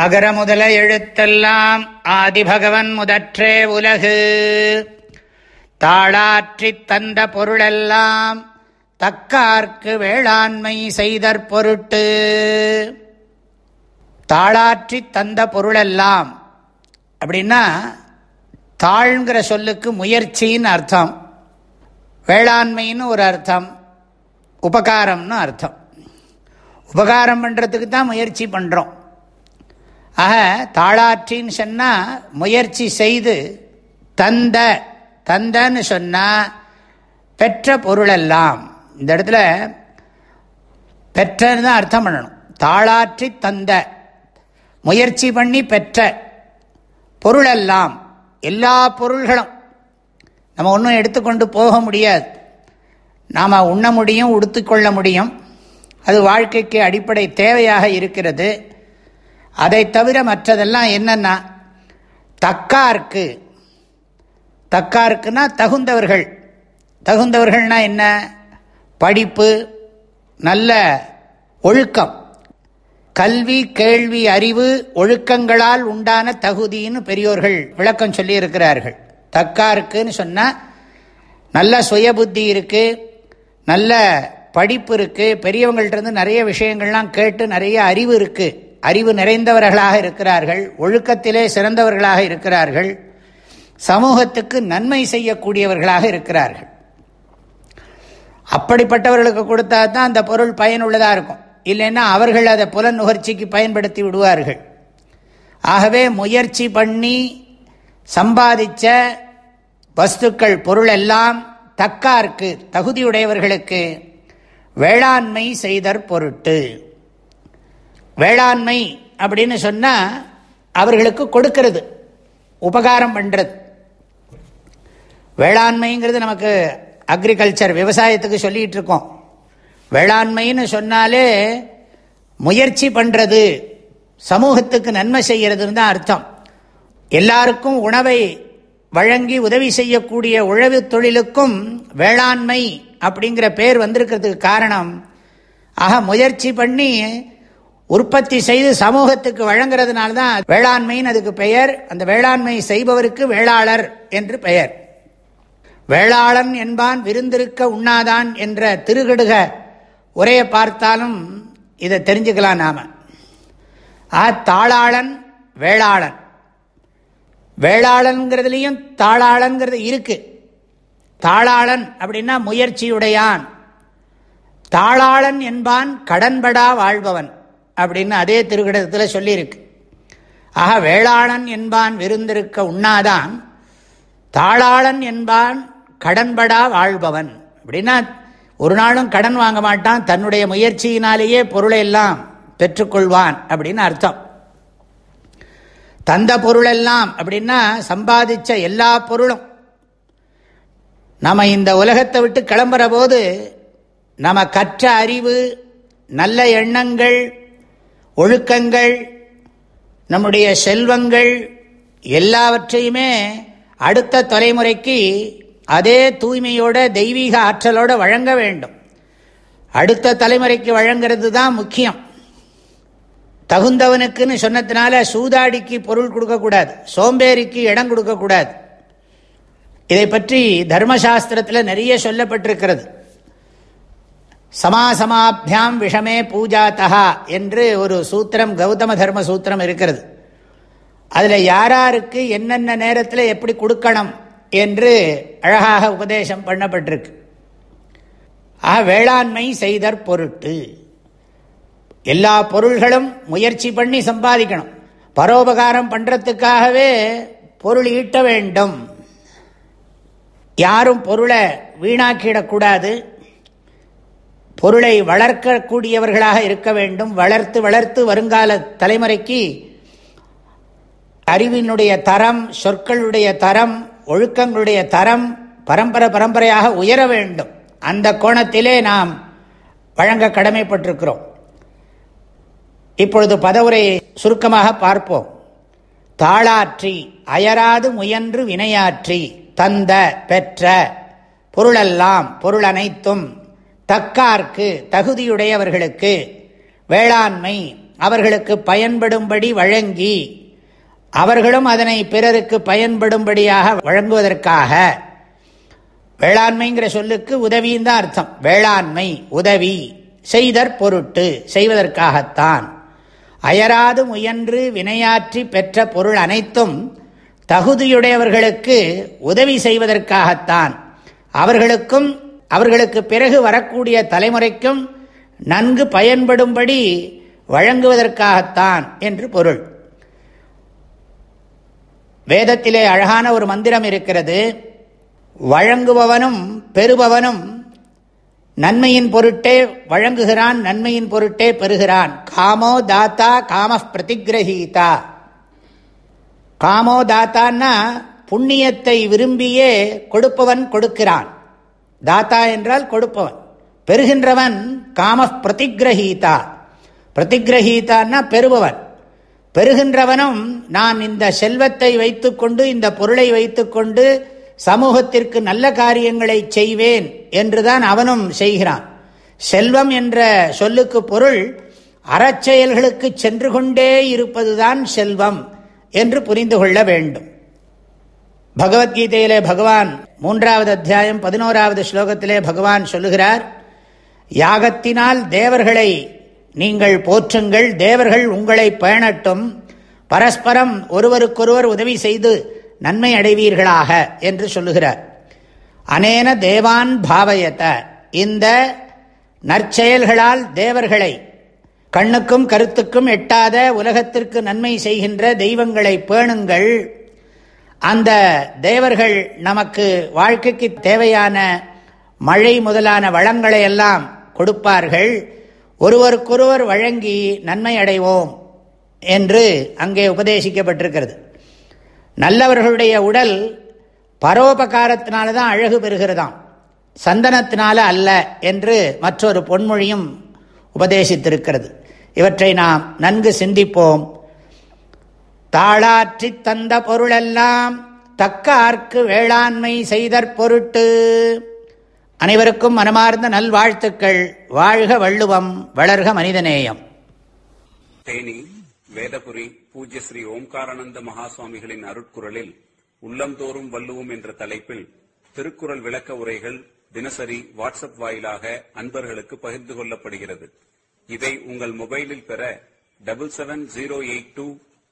அகர முதல எழுத்தெல்லாம் ஆதிபகவன் முதற்றே உலகு. தாளாற்றித் தந்த பொருளெல்லாம் தக்கார்க்கு வேளாண்மை செய்தற் பொருட்டு. தாளாற்றித் தந்த பொருளெல்லாம் அப்படின்னா தாழ்ங்கிற சொல்லுக்கு முயற்சின்னு அர்த்தம். வேளாண்மைன்னு ஒரு அர்த்தம். உபகாரம்னு அர்த்தம். உபகாரம் பண்ணுறதுக்கு தான் முயற்சி பண்ணுறோம் ஆக தாளாற்றின்னு சொன்னால் முயற்சி செய்து தந்த தந்தன்னு சொன்னால் பெற்ற பொருளெல்லாம். இந்த இடத்துல பெற்றன்னு தான் அர்த்தம் பண்ணணும். தாளாற்றி தந்த முயற்சி பண்ணி பெற்ற பொருளெல்லாம் எல்லா பொருள்களும் நம்ம ஒன்றும் எடுத்துக்கொண்டு போக முடியாது. நாம் உண்ண முடியும் உடுத்துக்கொள்ள முடியும். அது வாழ்க்கைக்கு அடிப்படை தேவையாக இருக்கிறது. அதை தவிர மற்றதெல்லாம் என்னென்னா தக்கார்க்கு. தக்கார்க்குன்னா தகுந்தவர்கள். தகுந்தவர்கள்னா என்ன? படிப்பு நல்ல ஒழுக்கம். கல்வி கேள்வி அறிவு ஒழுக்கங்களால் உண்டான தகுதின்னு பெரியோர்கள் விளக்கம் சொல்லியிருக்கிறார்கள். தக்காருக்குன்னு சொன்னால் நல்ல சுயபுத்தி இருக்குது நல்ல படிப்பு இருக்குது பெரியவங்கள்ட்ட நிறைய விஷயங்கள்லாம் கேட்டு நிறைய அறிவு இருக்குது அறிவு நிறைந்தவர்களாக இருக்கிறார்கள் ஒழுக்கத்திலே சிறந்தவர்களாக இருக்கிறார்கள் சமூகத்துக்கு நன்மை செய்யக்கூடியவர்களாக இருக்கிறார்கள். அப்படிப்பட்டவர்களுக்கு கொடுத்தா தான் அந்த பொருள் பயனுள்ளதாக இருக்கும். இல்லைன்னா அவர்கள் அதை புலன் நுகர்ச்சிக்கு பயன்படுத்தி விடுவார்கள். ஆகவே முயற்சி பண்ணி சம்பாதிச்ச வஸ்துக்கள் பொருள் எல்லாம் தக்கார்க்கு தகுதியுடையவர்களுக்கு வேளாண்மை செய்தற் பொருட்டு. வேளாண்மை அப்படின்னு சொன்னால் அவர்களுக்கு கொடுக்கிறது உபகாரம் பண்ணுறது வேளாண்மைங்கிறது நமக்கு அக்ரிகல்ச்சர் விவசாயத்துக்கு சொல்லிகிட்டு இருக்கோம். வேளாண்மைன்னு சொன்னாலே முயற்சி பண்ணுறது சமூகத்துக்கு நன்மை செய்கிறதுன்னு தான் அர்த்தம். எல்லாருக்கும் உணவை வழங்கி உதவி செய்யக்கூடிய உழவு தொழிலுக்கும் வேளாண்மை அப்படிங்கிற பேர் வந்திருக்கிறதுக்கு காரணம் ஆக முயற்சி பண்ணி உற்பத்தி செய்து சமூகத்துக்கு வழங்குறதுனால தான் வேளாண்மைன்னு அதுக்கு பெயர். அந்த வேளாண்மை செய்பவருக்கு வேளாளர் என்று பெயர். வேளாளன் என்பான் விருந்திருக்க உண்ணாதான் என்ற திருகடுக உரையை பார்த்தாலும் இதை தெரிஞ்சுக்கலாம் நாம. ஆ தாளாளன் வேளாளன். வேளாளன்கிறதுலேயும் தாளாளன்கிறது இருக்கு. தாளாளன் அப்படின்னா முயற்சியுடையான். தாளாளன் என்பான் கடன்படா வாழ்பவன். அப்படின்னு அதே திருக்கடத்தில் சொல்லியிருக்கு. ஆக வேளாளன் என்பான் விருந்திருக்க உண்ணாதான் தாளாளன் என்பான் கடன்படா வாழ்பவன். அப்படின்னா ஒரு நாளும் கடன் வாங்க மாட்டான் தன்னுடைய முயற்சியினாலேயே பொருளை எல்லாம் பெற்றுக்கொள்வான் அப்படின்னு அர்த்தம். தந்த பொருளெல்லாம் அப்படின்னா சம்பாதிச்ச எல்லா பொருளும். நம்ம இந்த உலகத்தை விட்டு கிளம்புற போது நம்ம கற்ற அறிவு நல்ல எண்ணங்கள் ஒழுக்கங்கள் நம்முடைய செல்வங்கள் எல்லாவற்றையுமே அடுத்த தலைமுறைக்கு அதே தூய்மையோட தெய்வீக ஆற்றலோடு வழங்க வேண்டும். அடுத்த தலைமுறைக்கு வழங்கிறது தான் முக்கியம். தகுந்தவனுக்குன்னு சொன்னதுனால சூதாடிக்கு பொருள் கொடுக்கக்கூடாது சோம்பேறிக்கு இடம் கொடுக்கக்கூடாது. இதை பற்றி தர்மசாஸ்திரத்தில் நிறைய சொல்லப்பட்டிருக்கிறது. சமாசமாபியாம் விஷமே பூஜாத்தா என்று ஒரு சூத்திரம் கௌதம தர்ம சூத்திரம் இருக்கிறது. அதில் யாராருக்கு என்னென்ன நேரத்தில் எப்படி கொடுக்கணும் என்று அழகாக உபதேசம் பண்ணப்பட்டிருக்கு. ஆக வேளாண்மை செய்தற் பொருட்டு. எல்லா பொருள்களும் முயற்சி பண்ணி சம்பாதிக்கணும். பரோபகாரம் பண்ணுறதுக்காகவே பொருள் ஈட்ட வேண்டும். யாரும் பொருளை வீணாக்கிடக்கூடாது. பொருளை வளர்க்கக்கூடியவர்களாக இருக்க வேண்டும். வளர்த்து வளர்த்து வருங்கால தலைமுறைக்கு அறிவினுடைய தரம் சொற்களுடைய தரம் ஒழுக்கங்களுடைய தரம் பரம்பரை பரம்பரையாக உயர வேண்டும். அந்த கோணத்திலே நாம் வழங்க கடமைப்பட்டிருக்கிறோம். இப்பொழுது பதவுரை சுருக்கமாக பார்ப்போம். தாளாற்றி அயராது முயன்று வினையாற்றி தந்த பெற்ற பொருளெல்லாம் பொருள் அனைத்தும் தக்கார்க்கு தகுதியுடையவர்களுக்கு வேளாண்மை அவர்களுக்கு பயன்படும்படி வழங்கி அவர்களும் அதனை பிறருக்கு பயன்படும்படியாக வழங்குவதற்காக வேளாண்மைங்கிற சொல்லுக்கு உதவியின் தான் அர்த்தம். வேளாண்மை உதவி செய்தற் பொருட்டு செய்வதற்காகத்தான். அயராது முயன்று வினையாற்றி பெற்ற பொருள் அனைத்தும் தகுதியுடையவர்களுக்கு உதவி செய்வதற்காகத்தான். அவர்களுக்கும் அவர்களுக்கு பிறகு வரக்கூடிய தலைமுறைக்கும் நன்கு பயன்படும்படி வழங்குவதற்காகத்தான் என்று பொருள். வேதத்திலே அழகான ஒரு மந்திரம் இருக்கிறது. வழங்குபவனும் பெறுபவனும் நன்மையின் பொருட்டே வழங்குகிறான் நன்மையின் பொருட்டே பெறுகிறான். காமோ தாத்தா காம பிரதிகிரகீதா. காமோ தாத்தான்னா புண்ணியத்தை விரும்பியே கொடுப்பவன் கொடுக்கிறான். தாத்தா என்றால் கொடுப்பவன். பெறுகின்றவன் காம பிரதிகிரகீதா. பிரதிகிரகீதான்னா பெறுபவன். பெறுகின்றவனும் நான் இந்த செல்வத்தை வைத்துக்கொண்டு இந்த பொருளை வைத்துக்கொண்டு சமூகத்திற்கு நல்ல காரியங்களை செய்வேன் என்றுதான் அவனும் செய்கிறான். செல்வம் என்ற சொல்லுக்கு பொருள் அறச்செயல்களுக்கு சென்று கொண்டே இருப்பதுதான் செல்வம் என்று புரிந்து கொள்ள வேண்டும். பகவத்கீதையிலே பகவான் மூன்றாவது அத்தியாயம் பதினோராவது ஸ்லோகத்திலே பகவான் சொல்லுகிறார் யாகத்தினால் தேவர்களை நீங்கள் போற்றுங்கள் தேவர்கள் உங்களை பேணட்டும். பரஸ்பரம் ஒருவருக்கொருவர் உதவி செய்து நன்மை அடைவீர்களாக என்று சொல்லுகிறார். அனேன தேவான் பாவயத்த இந்த நற்செயல்களால் தேவர்களை கண்ணுக்கும் கருத்துக்கும் எட்டாத உலகத்திற்கு நன்மை செய்கின்ற தெய்வங்களை பேணுங்கள். அந்த தேவர்கள் நமக்கு வாழ்க்கைக்கு தேவையான மழை முதலான வளங்களை எல்லாம் கொடுப்பார்கள். ஒருவருக்கொருவர் வழங்கி நன்மை அடைவோம் என்று அங்கே உபதேசிக்கப்பட்டிருக்கிறது. நல்லவர்களுடைய உடல் பரோபகாரத்தினால தான் அழகு பெறுகிறதாம். சந்தனத்தினால அல்ல என்று மற்றொரு பொன்மொழியும் உபதேசித்திருக்கிறது. இவற்றை நாம் நன்கு சிந்திப்போம். தாளாற்றி தந்த பொருளெல்லாம் தக்க ஆர்க்கு வேளாண்மை செய்தற் பொருட்டு. அனைவருக்கும் மனமார்ந்த நல்வாழ்த்துக்கள். வாழ்க வள்ளுவம் வளர்க மனிதநேயம். தேனி வேதபுரி பூஜ்ய ஸ்ரீ ஓம்காரானந்த மகாசுவாமிகளின் அருட்குரலில் உள்ளந்தோறும் வள்ளுவோம் என்ற தலைப்பில் திருக்குறள் விளக்க உரைகள் தினசரி வாட்ஸ்அப் வாயிலாக அன்பர்களுக்கு பகிர்ந்து கொள்ளப்படுகிறது. இதை உங்கள் மொபைலில் பெற double seven zero eight two